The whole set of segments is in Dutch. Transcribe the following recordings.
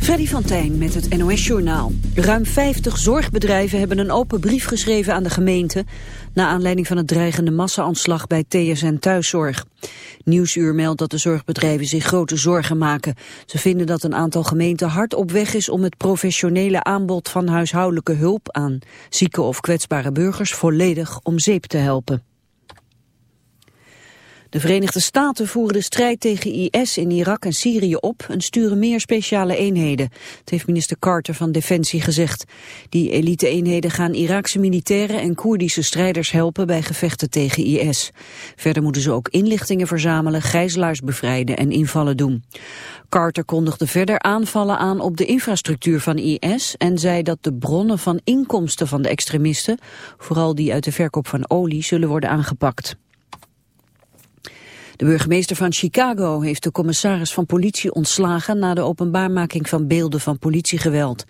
Freddy van Tijn met het NOS-journaal. Ruim 50 zorgbedrijven hebben een open brief geschreven aan de gemeente... na aanleiding van het dreigende massa-aanslag bij TSN Thuiszorg. Nieuwsuur meldt dat de zorgbedrijven zich grote zorgen maken. Ze vinden dat een aantal gemeenten hard op weg is... om het professionele aanbod van huishoudelijke hulp aan zieke of kwetsbare burgers... volledig om zeep te helpen. De Verenigde Staten voeren de strijd tegen IS in Irak en Syrië op en sturen meer speciale eenheden. Het heeft minister Carter van Defensie gezegd. Die elite-eenheden gaan Iraakse militairen en Koerdische strijders helpen bij gevechten tegen IS. Verder moeten ze ook inlichtingen verzamelen, gijzelaars bevrijden en invallen doen. Carter kondigde verder aanvallen aan op de infrastructuur van IS en zei dat de bronnen van inkomsten van de extremisten, vooral die uit de verkoop van olie, zullen worden aangepakt. De burgemeester van Chicago heeft de commissaris van politie ontslagen na de openbaarmaking van beelden van politiegeweld.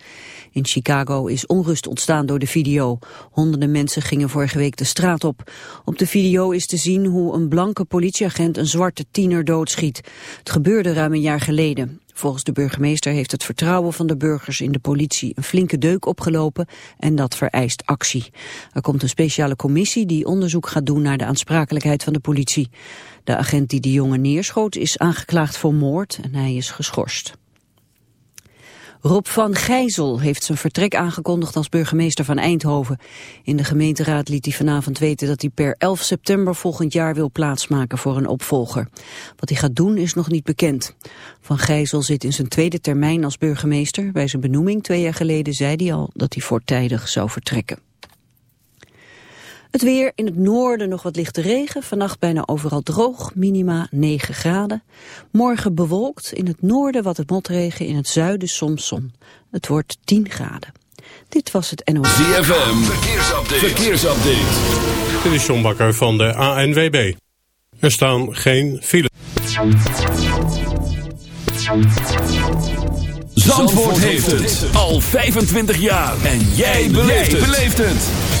In Chicago is onrust ontstaan door de video. Honderden mensen gingen vorige week de straat op. Op de video is te zien hoe een blanke politieagent een zwarte tiener doodschiet. Het gebeurde ruim een jaar geleden. Volgens de burgemeester heeft het vertrouwen van de burgers in de politie een flinke deuk opgelopen en dat vereist actie. Er komt een speciale commissie die onderzoek gaat doen naar de aansprakelijkheid van de politie. De agent die de jongen neerschoot is aangeklaagd voor moord en hij is geschorst. Rob van Gijzel heeft zijn vertrek aangekondigd als burgemeester van Eindhoven. In de gemeenteraad liet hij vanavond weten dat hij per 11 september volgend jaar wil plaatsmaken voor een opvolger. Wat hij gaat doen is nog niet bekend. Van Gijzel zit in zijn tweede termijn als burgemeester. Bij zijn benoeming twee jaar geleden zei hij al dat hij voortijdig zou vertrekken. Het weer in het noorden nog wat lichte regen. Vannacht bijna overal droog, minima 9 graden. Morgen bewolkt, in het noorden wat het motregen, in het zuiden soms zon. Het wordt 10 graden. Dit was het NOS. ZFM, verkeersupdate. verkeersupdate. Dit is John Bakker van de ANWB. Er staan geen files. Zandvoort heeft het al 25 jaar. En jij beleeft het.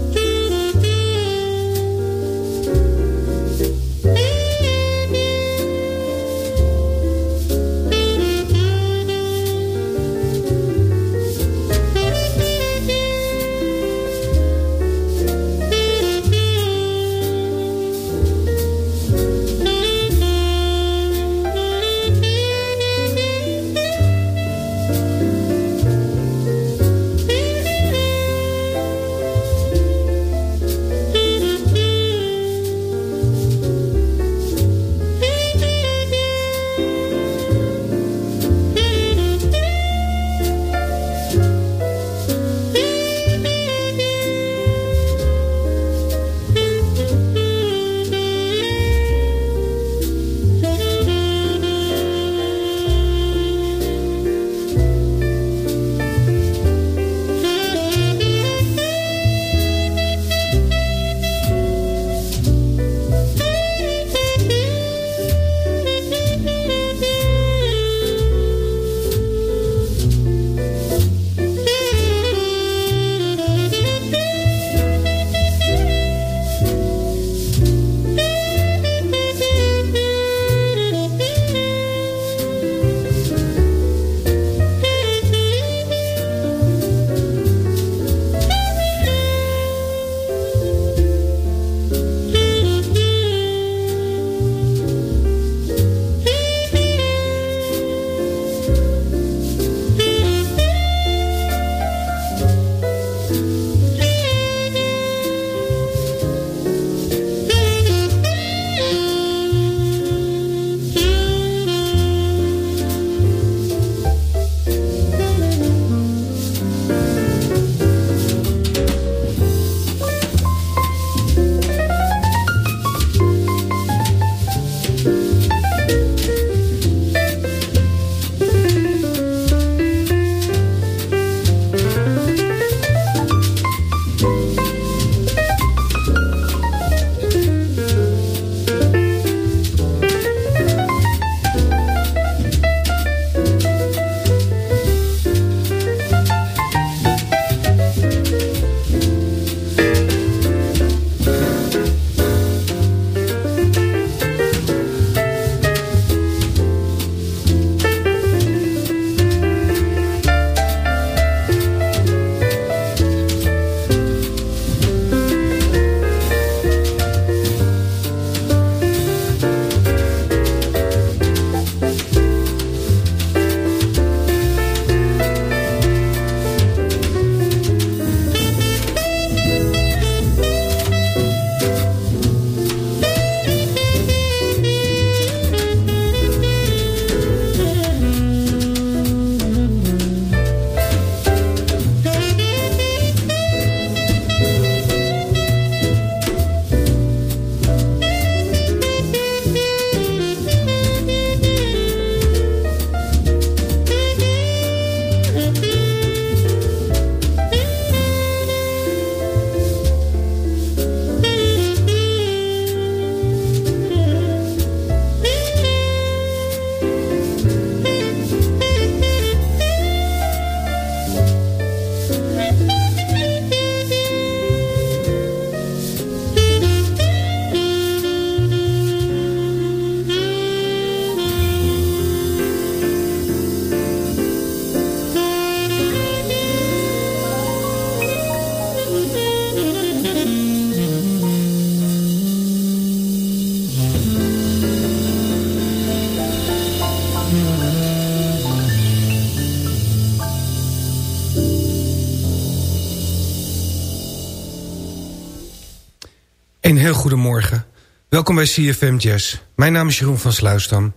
Goedemorgen. Welkom bij CFM Jazz. Mijn naam is Jeroen van Sluisdam.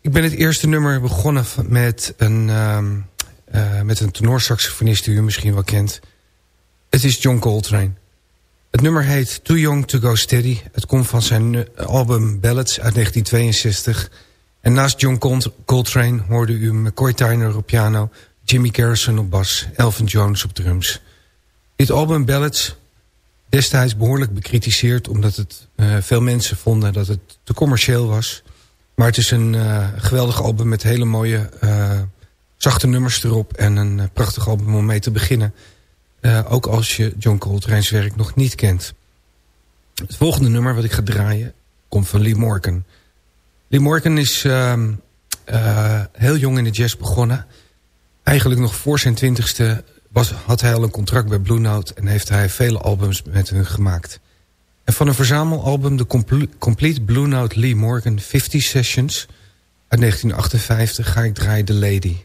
Ik ben het eerste nummer begonnen met een, uh, met een tenorsaxofonist die u misschien wel kent. Het is John Coltrane. Het nummer heet Too Young to Go Steady. Het komt van zijn eh, album Ballads uit 1962. En naast John Coltrane hoorde u McCoy Tyner op piano... Jimmy Garrison op bas, Elvin Jones op drums. Dit album Ballads destijds behoorlijk bekritiseerd... omdat het, uh, veel mensen vonden dat het te commercieel was. Maar het is een uh, geweldig album met hele mooie uh, zachte nummers erop... en een prachtig album om mee te beginnen. ook als je John Coltrane's werk nog niet kent. Het volgende nummer wat ik ga draaien komt van Lee Morgan. Lee Morgan is ehm, heel jong in de jazz begonnen. Eigenlijk nog voor zijn twintigste was, had hij al een contract bij Blue Note... en heeft hij vele albums met hun gemaakt. En van een verzamelalbum, de Complete Blue Note Lee Morgan 50 Sessions... uit 1958 ga ik draaien The Lady...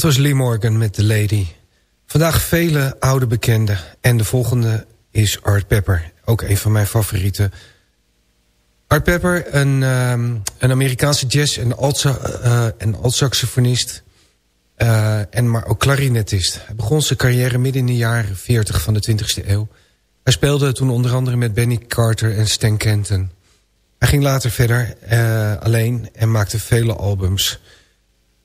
Dat was Lee Morgan met The Lady. Vandaag vele oude bekenden. En de volgende is Art Pepper. Ook een van mijn favorieten. Art Pepper, een, um, een Amerikaanse jazz- en alt-saxofonist. Uh, uh, en maar ook klarinetist. Hij begon zijn carrière midden in de jaren 40 van de 20e eeuw. Hij speelde toen onder andere met Benny Carter en Stan Kenton. Hij ging later verder uh, alleen en maakte vele albums...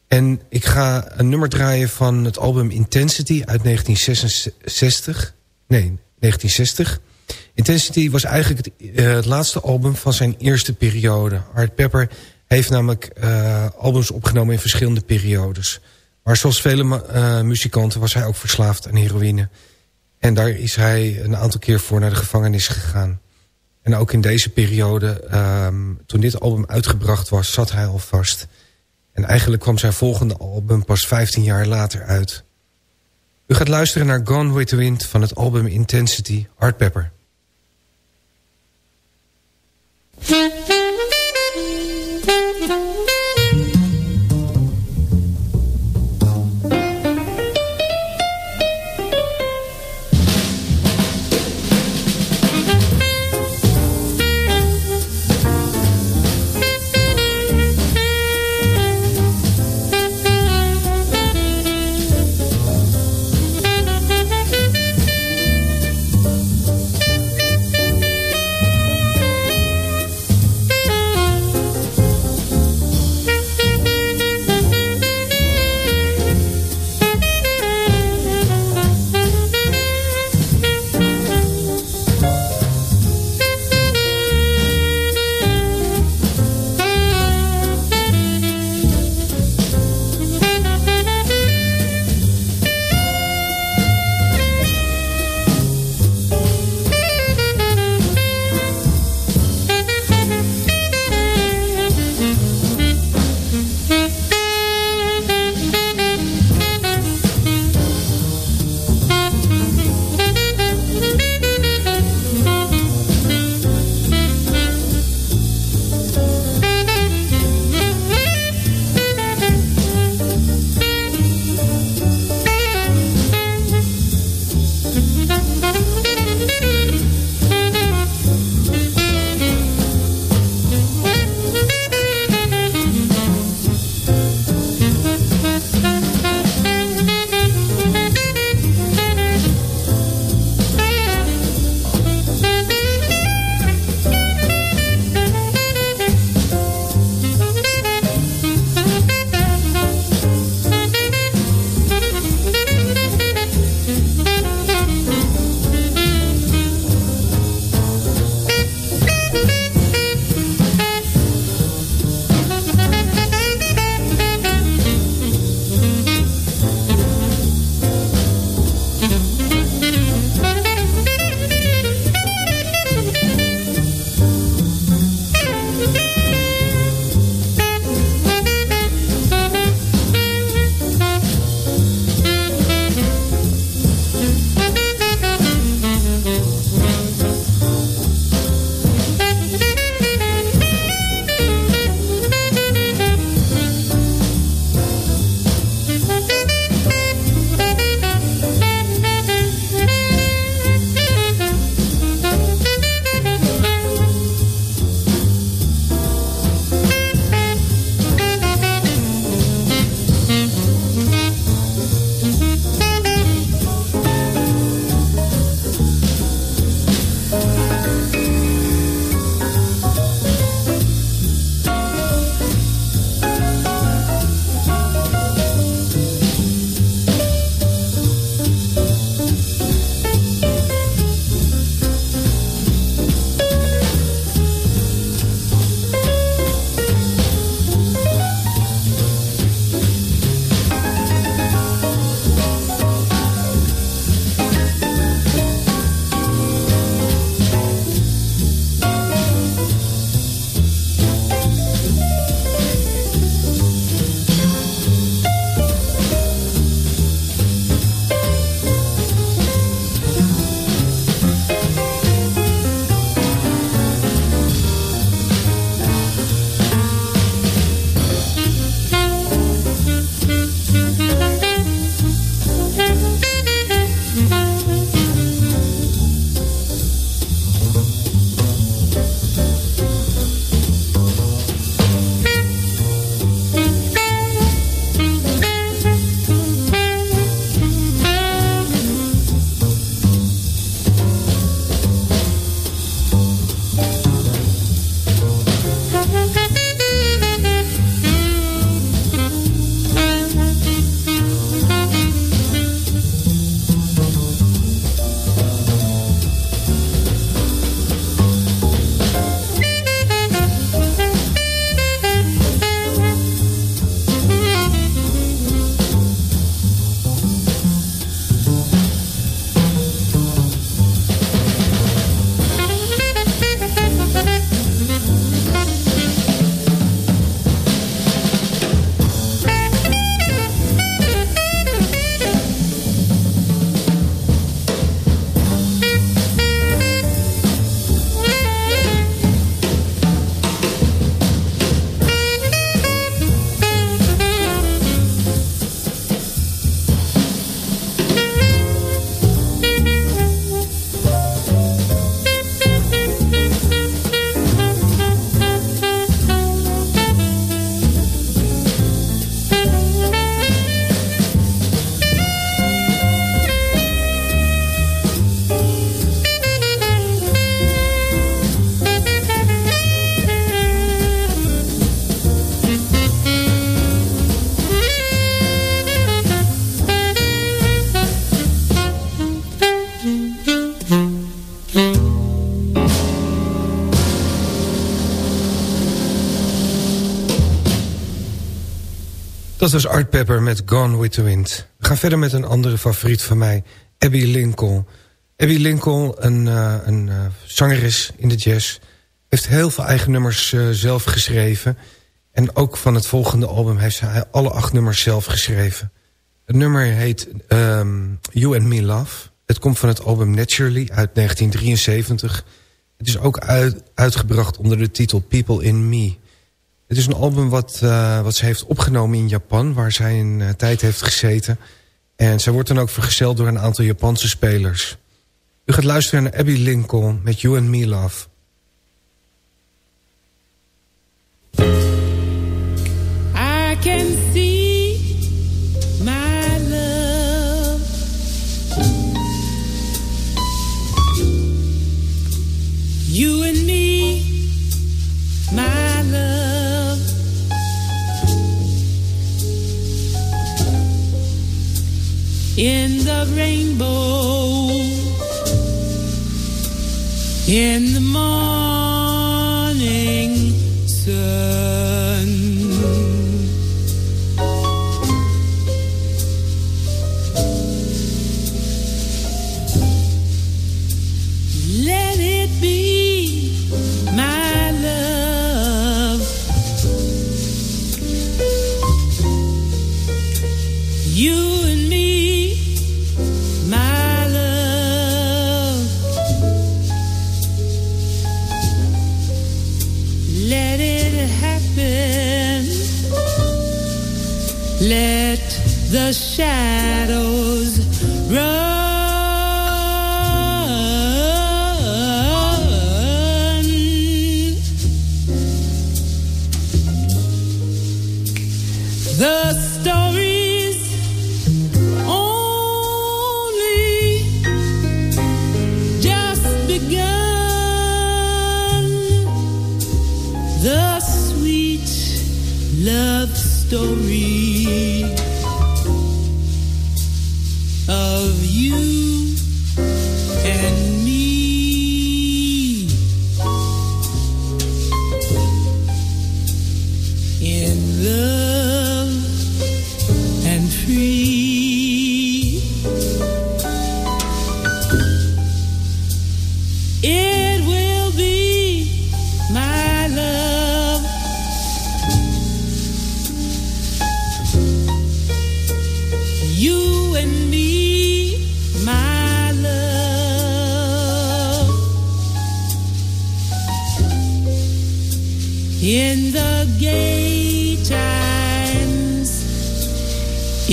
En ik ga een nummer draaien van het album Intensity uit 1966. Nee, 1960. Intensity was eigenlijk het, uh, het laatste album van zijn eerste periode. Art Pepper heeft namelijk uh, albums opgenomen in verschillende periodes. Maar zoals vele uh, muzikanten was hij ook verslaafd aan heroïne. En daar is hij een aantal keer voor naar de gevangenis gegaan. En ook in deze periode, um, toen dit album uitgebracht was, zat hij al vast... En eigenlijk kwam zijn volgende album pas 15 jaar later uit. U gaat luisteren naar Gone with the Wind van het album Intensity, Art Pepper. Dat was Art Pepper met Gone with the Wind. We gaan verder met een andere favoriet van mij, Abby Lincoln. Abby Lincoln, een, uh, een uh, zangeres in de jazz... heeft heel veel eigen nummers uh, zelf geschreven. En ook van het volgende album heeft ze alle acht nummers zelf geschreven. Het nummer heet um, You and Me Love. Het komt van het album Naturally uit 1973. Het is ook uit, uitgebracht onder de titel People in Me... Het is een album wat, uh, wat ze heeft opgenomen in Japan... waar zij een uh, tijd heeft gezeten. En zij wordt dan ook vergezeld door een aantal Japanse spelers. U gaat luisteren naar Abby Lincoln met You and Me Love. I can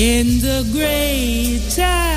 in the great times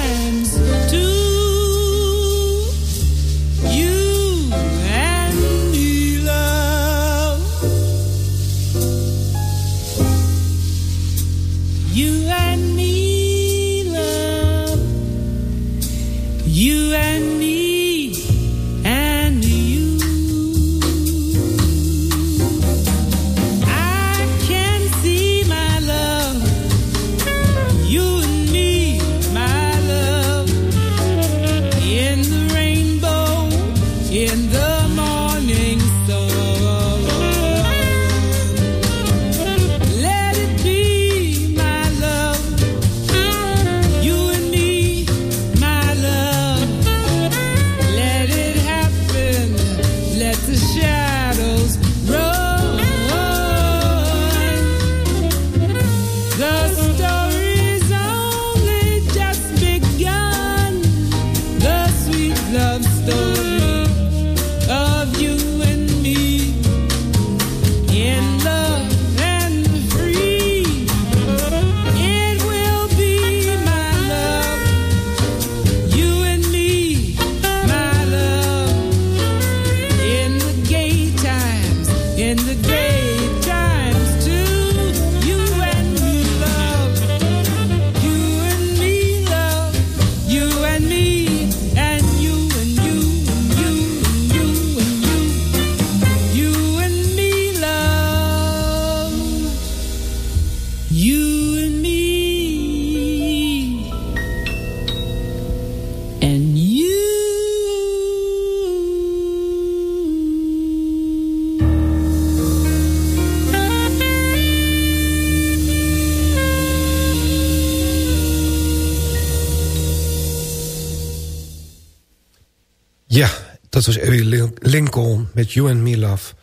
dat was Ellie Lincoln met You and Me Love.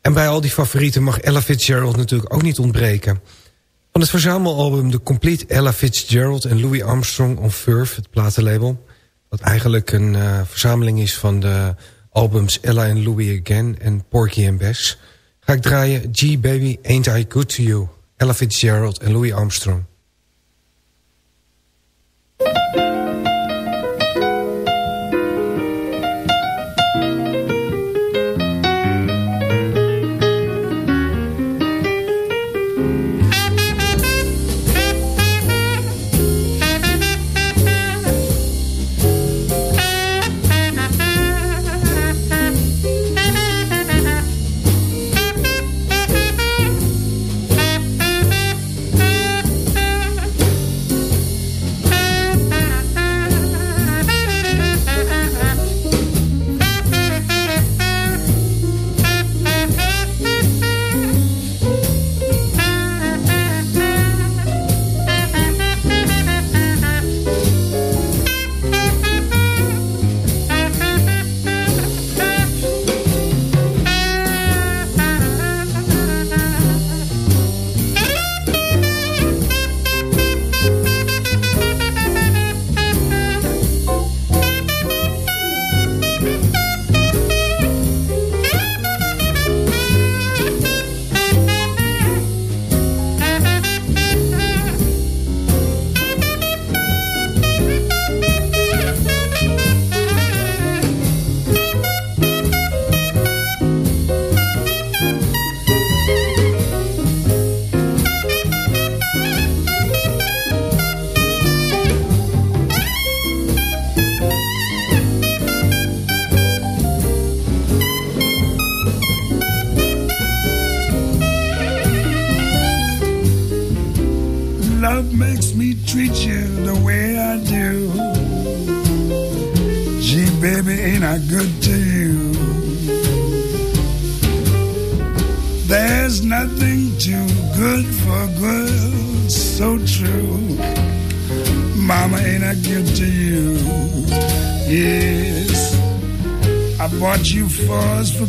En bij al die favorieten mag Ella Fitzgerald natuurlijk ook niet ontbreken. Van het verzamelalbum The Complete Ella Fitzgerald en Louis Armstrong on Furf, het platenlabel... wat eigenlijk een uh, verzameling is van de albums Ella and Louis Again en Porky and Bess... ga ik draaien G Baby Ain't I Good To You, Ella Fitzgerald en Louis Armstrong.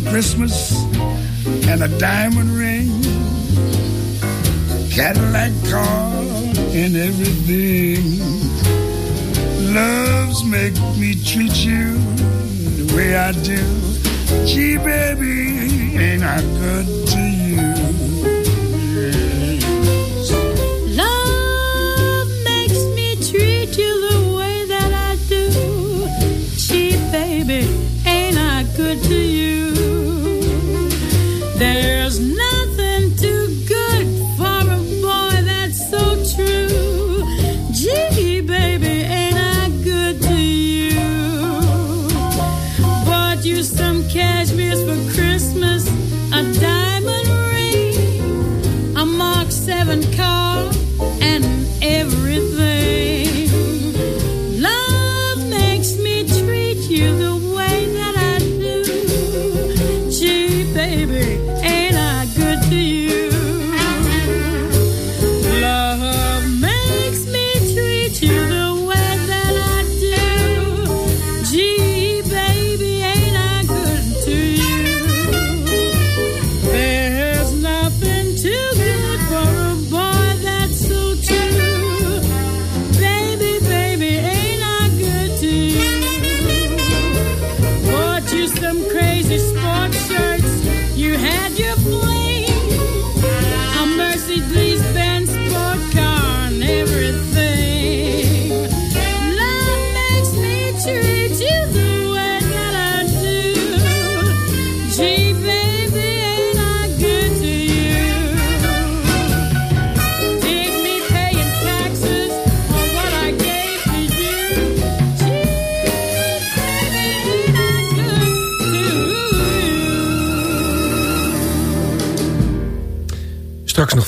Christmas and a diamond ring,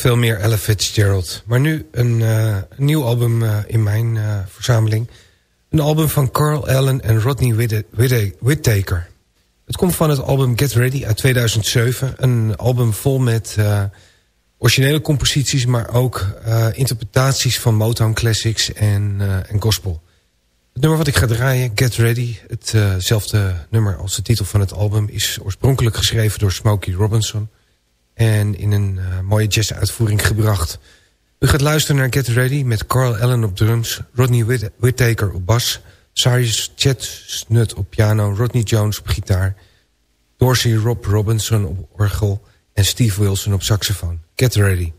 veel meer Ella Fitzgerald. Maar nu een, uh, nieuw album uh, in mijn uh, verzameling. Een album van Carl Allen en Rodney Whittaker. Het komt van het album Get Ready uit 2007. Een album vol met originele composities... maar ook interpretaties van Motown Classics en, en gospel. Het nummer wat ik ga draaien, Get Ready. Hetzelfde nummer als de titel van het album... is oorspronkelijk geschreven door Smokey Robinson... en in een uh, mooie jazz-uitvoering gebracht. U gaat luisteren naar Get Ready met Carl Allen op drums... Rodney Whit Whittaker op bas... Cyrus Chestnut op piano... Rodney Jones op gitaar... Dorsey Rob Robinson op orgel... en Steve Wilson op saxofoon. Get Ready.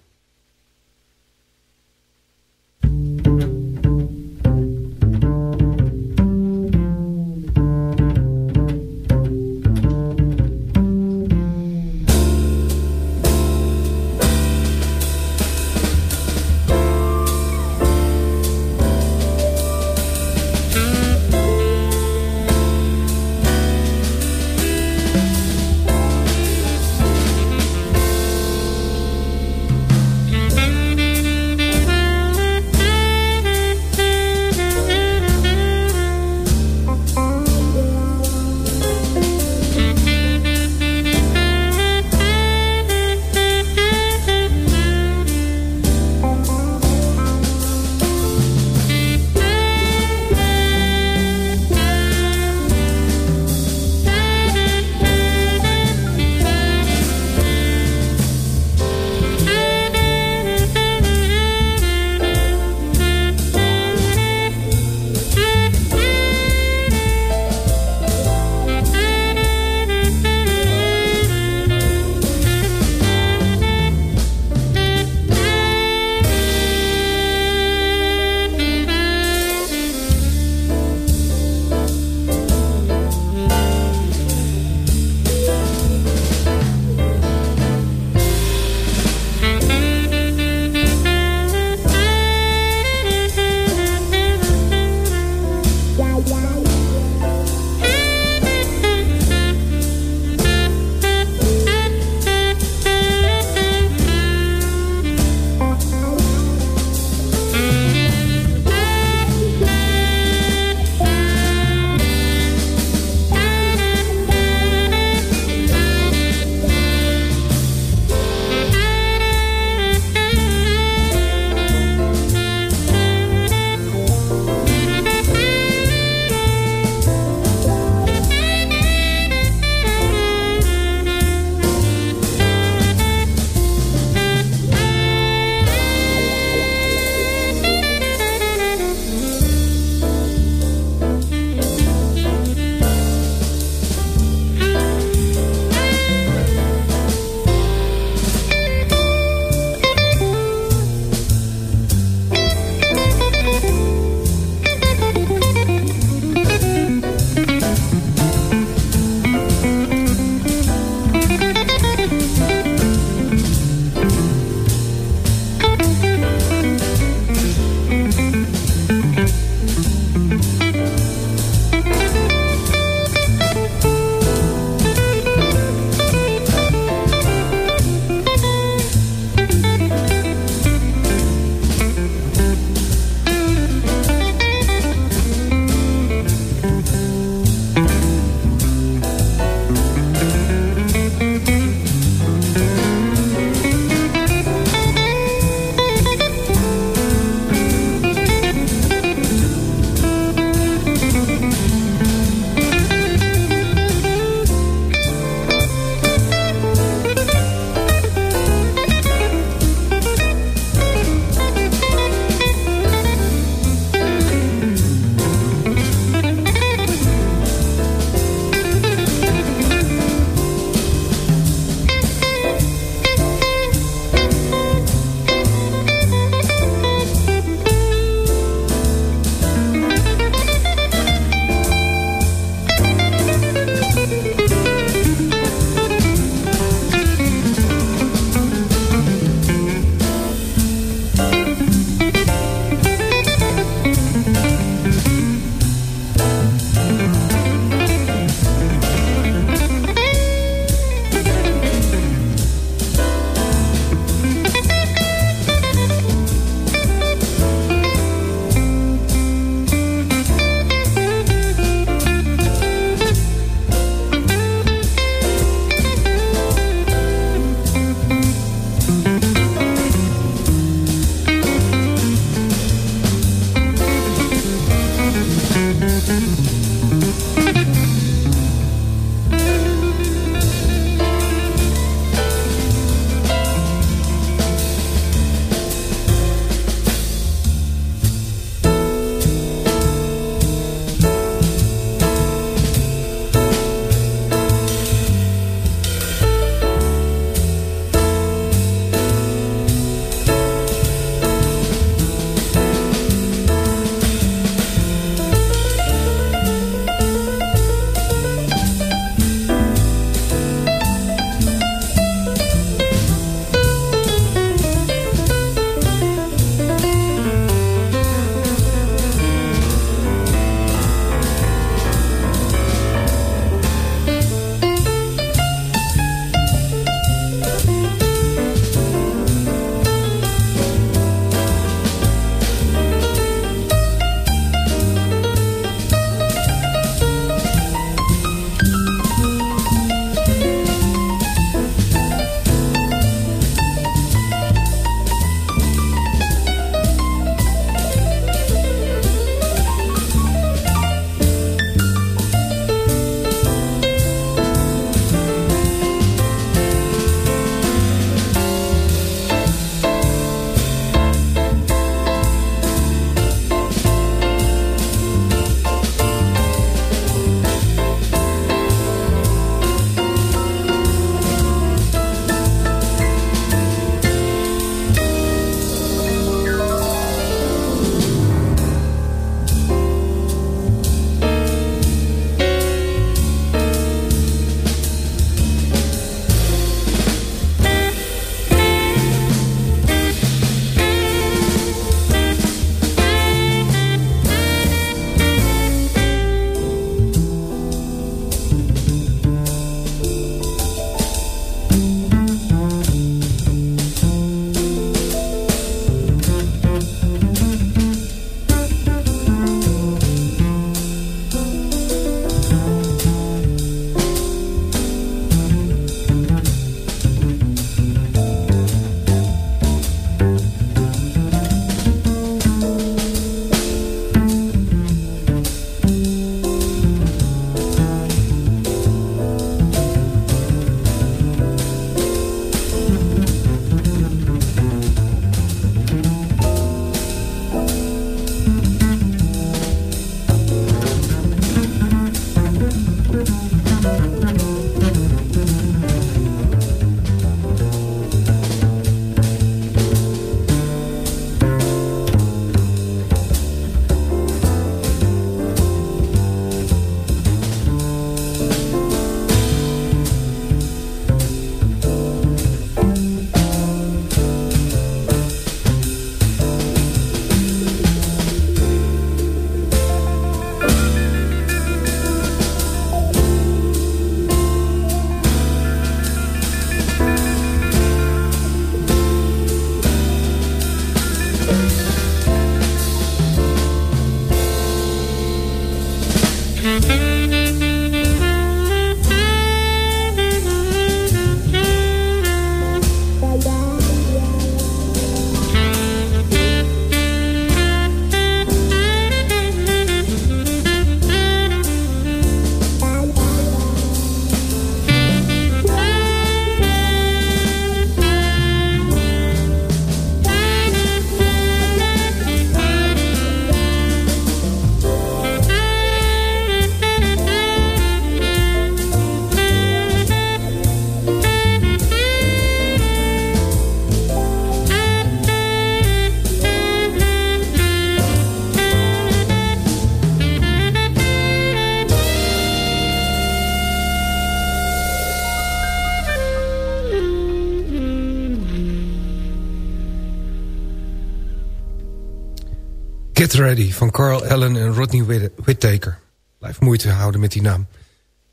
Ready van Carl Allen en Rodney Whittaker. Blijf moeite houden met die naam.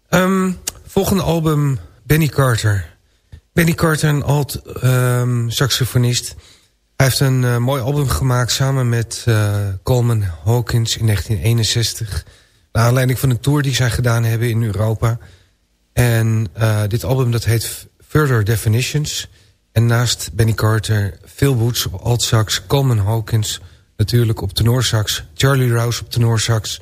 Um, volgende album, Benny Carter. Benny Carter, een alt-saxofonist. Ehm, Hij heeft een uh, mooi album gemaakt samen met uh, Coleman Hawkins in 1961. Naar aanleiding van een tour die zij gedaan hebben in Europa. En uh, dit album dat heet Further Definitions. En naast Benny Carter, Phil Woods op alt-sax, Coleman Hawkins natuurlijk op tenorsax... Charlie Rouse op tenorsax...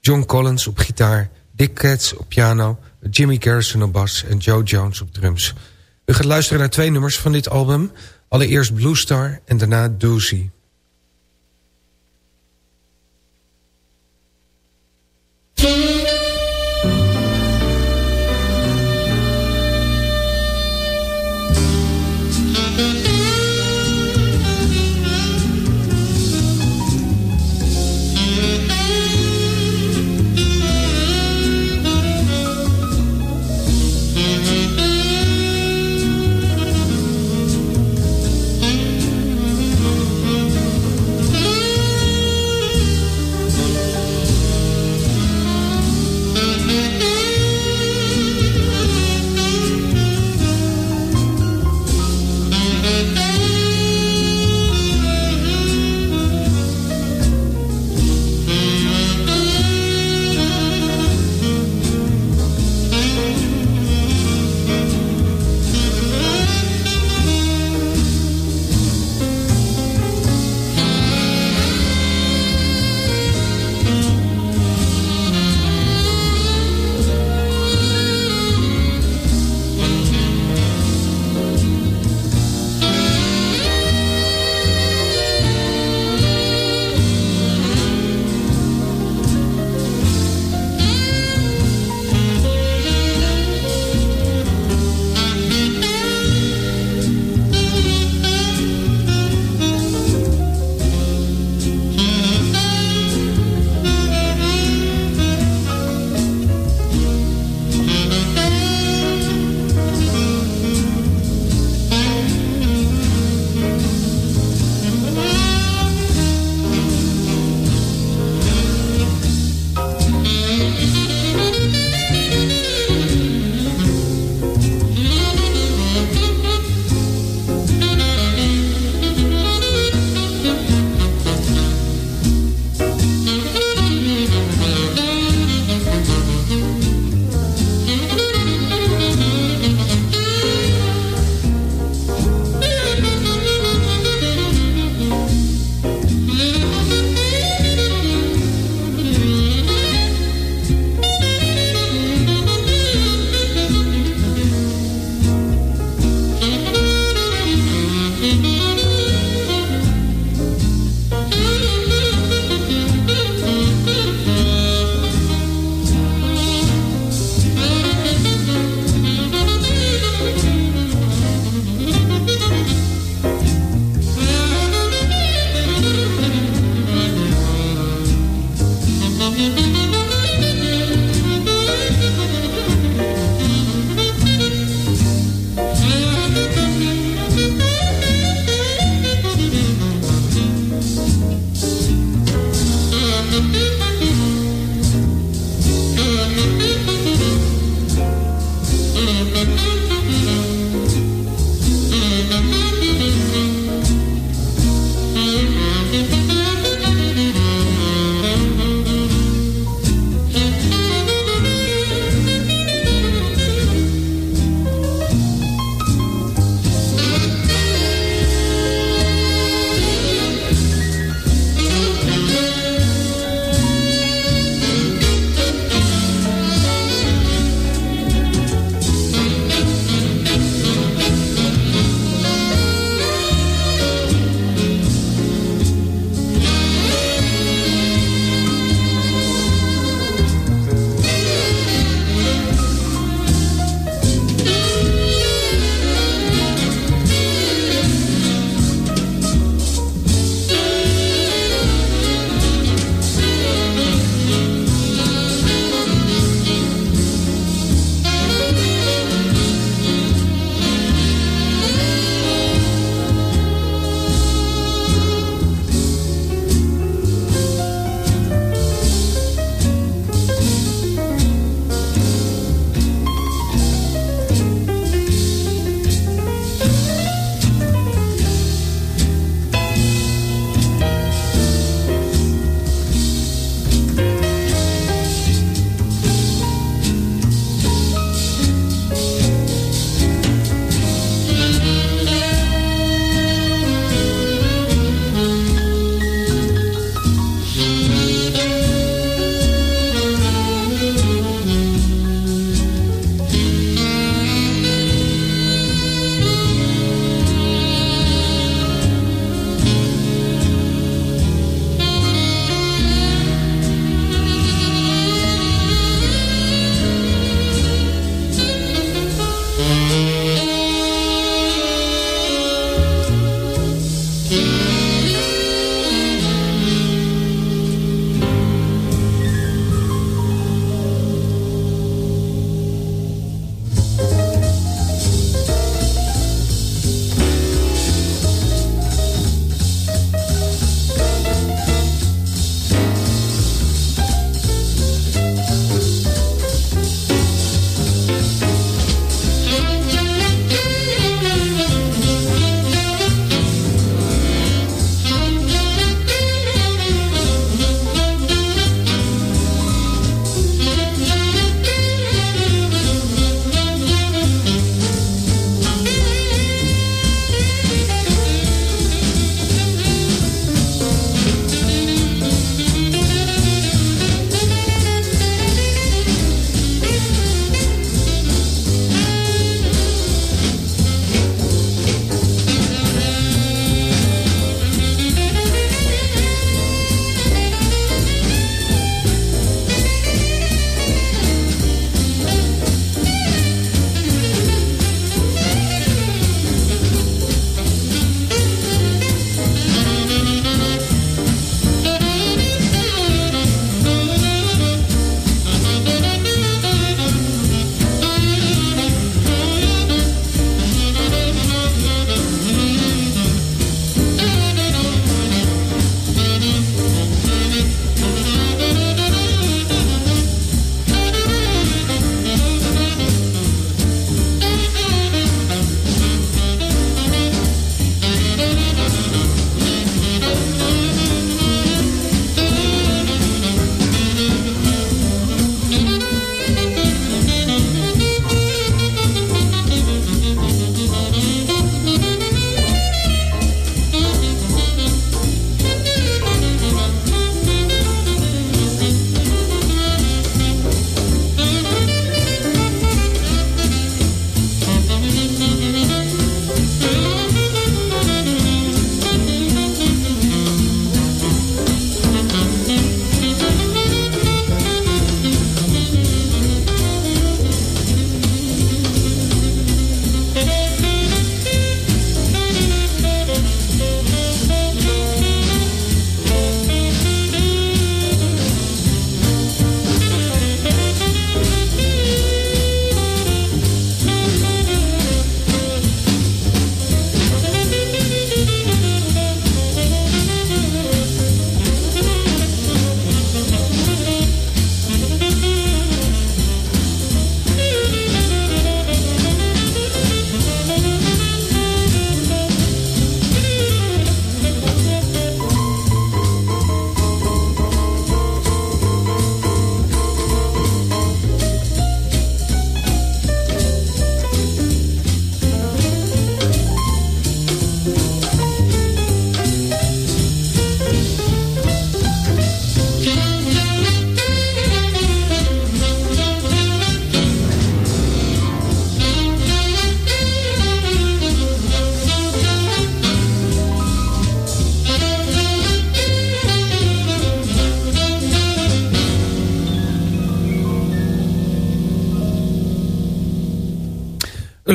John Collins op gitaar... Dick Katz op piano... Jimmy Garrison op bas en Joe Jones op drums. U gaat luisteren naar twee nummers van dit album. Allereerst Blue Star en daarna Doozy.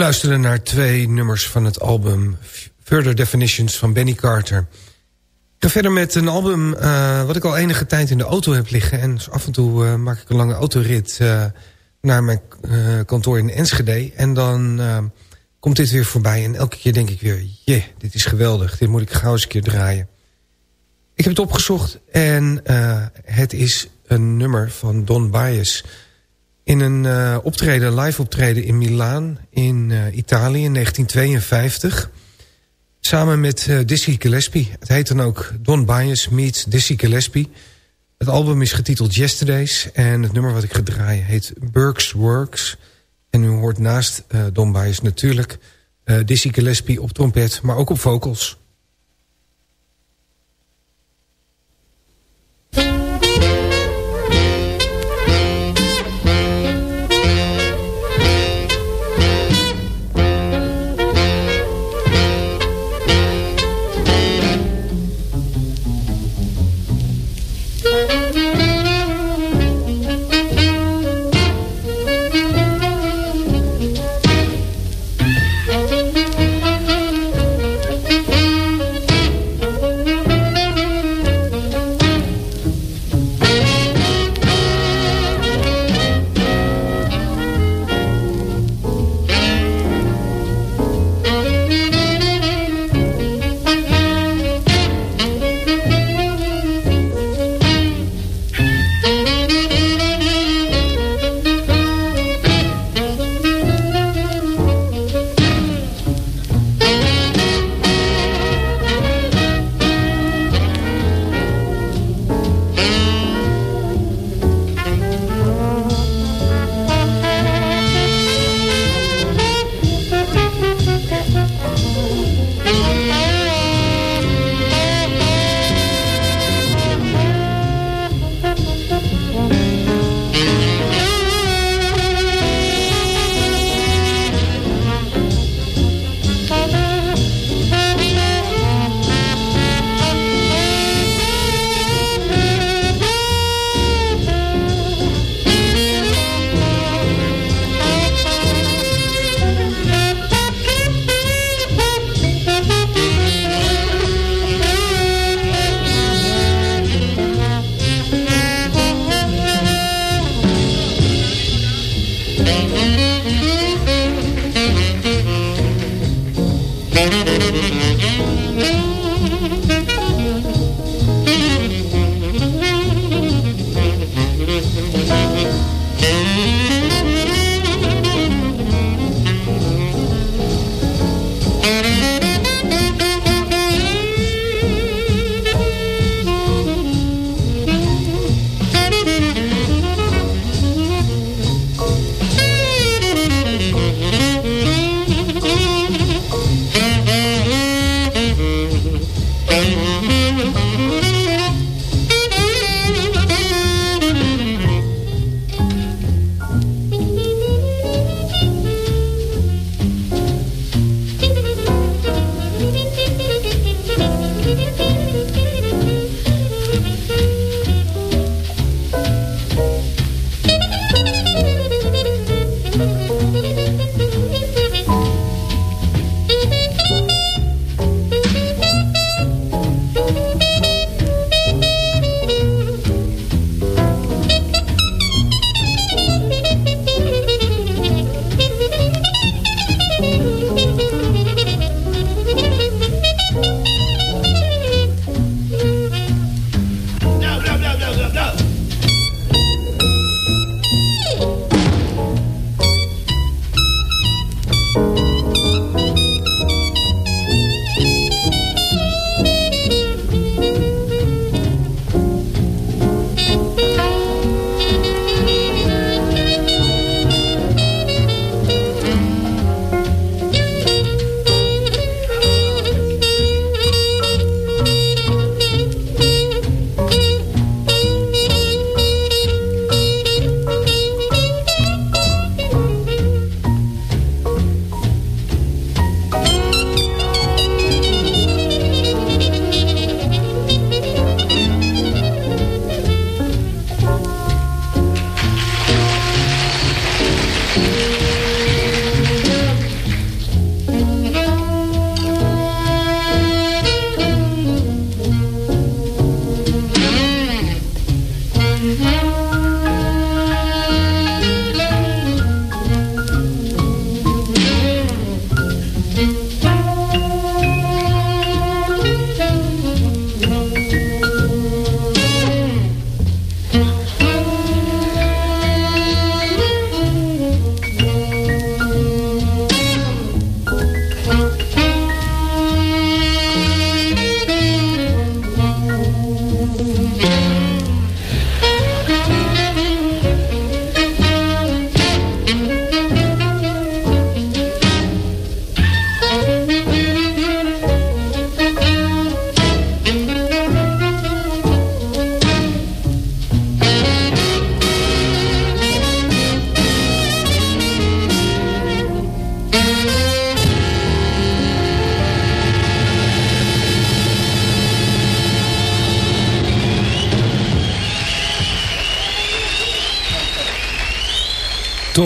We luisterde naar twee nummers van het album Further Definitions van Benny Carter. Ik ga verder met een album uh, wat ik al enige tijd in de auto heb liggen. En af en toe uh, maak ik een lange autorit uh, naar mijn kantoor in Enschede. En dan komt dit weer voorbij. En elke keer denk ik weer, jee, dit is geweldig. Dit moet ik gauw eens een keer draaien. Ik heb het opgezocht en het is een nummer van Don Bias... In een uh, optreden, live optreden in Milaan in uh, Italië in 1952. Samen met uh, Dizzy Gillespie. Het heet dan ook Don Bias meets Dizzy Gillespie. Het album is getiteld Yesterdays. En het nummer wat ik ga draaien heet Burke's Works. En u hoort naast Don Bias natuurlijk Dizzy Gillespie op trompet, maar ook op vocals.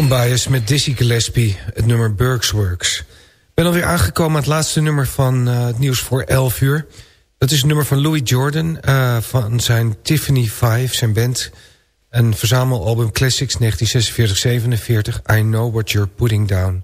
Bias met Dizzy Gillespie, het nummer Burks Works. Ik ben alweer aangekomen aan het laatste nummer van uh, het nieuws voor 11 uur. Dat is het nummer van Louis Jordan uh, van zijn Tiffany 5, zijn band. Een verzamelalbum Classics 1946-47, I Know What You're Putting Down.